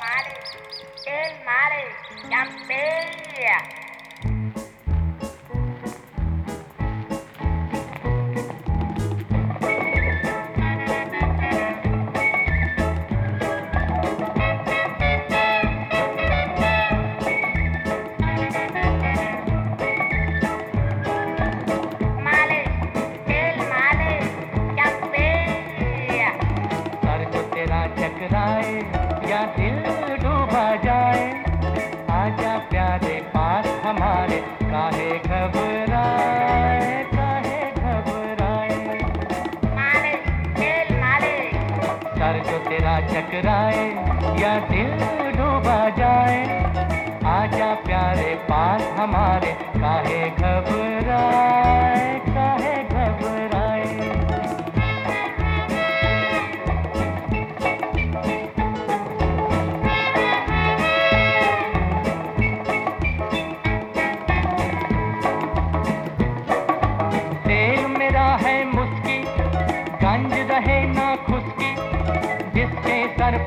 Maria, Maria, Ei, Maria, चकराए या दिल डूबा जाए। आजा प्यारे पास हमारे काहे घबराए काहे घबराए. सर जो तेरा चकराए या दिल डूबा जाए। आजा प्यारे पास हमारे काहे घबराए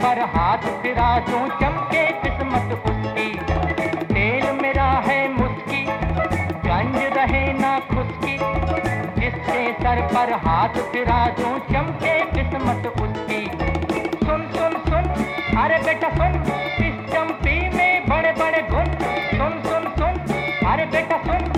पर हाथ फिरा दूँ, चमके किस्मत उसकी। तेल मेरा है मुस्की, गंज रहे ना खुशकी जिसके सर पर हाथ फिरा दूँ, चमके किस्मत उसकी। सुन सुन सुन, अरे बेटा सुन, इस चंपी में बड़े बड़े गुण। सुन सुन सुन, अरे बेटा सुन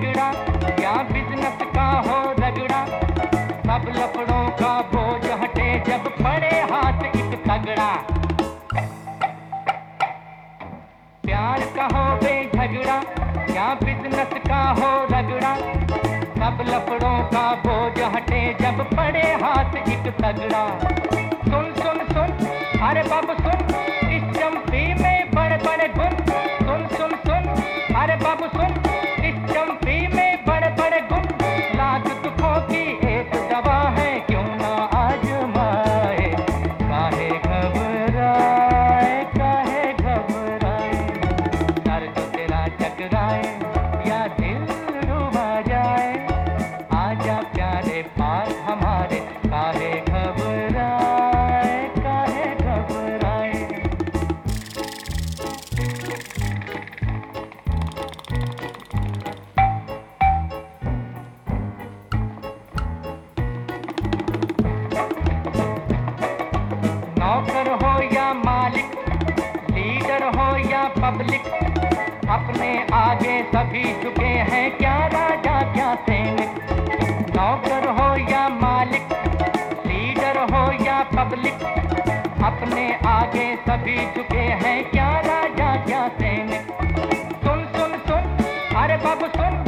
झगड़ा या बिज़नेस का हो रगड़ा? सब लफड़ों का बोझ हटे जब पड़े हाथ एक तगड़ा। प्यार का हो बे झगड़ा या बिज़नेस का हो रगड़ा? सब लफड़ों का बोझ हटे जब पड़े हाथ एक तगड़ा। सुन सुन सुन, अरे बाबू, सुन। हो या मालिक, लीडर हो या पब्लिक, अपने आगे सभी झुके हैं क्या राजा, क्या सैनिक? नौकर हो या मालिक, लीडर हो या पब्लिक, अपने आगे सभी झुके हैं क्या राजा, क्या सैनिक? सुन सुन सुन, अरे बाबू सुन।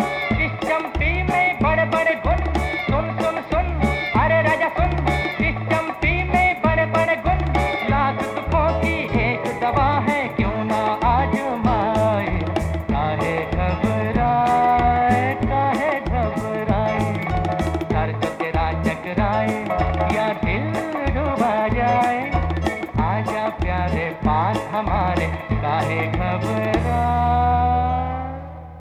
आजा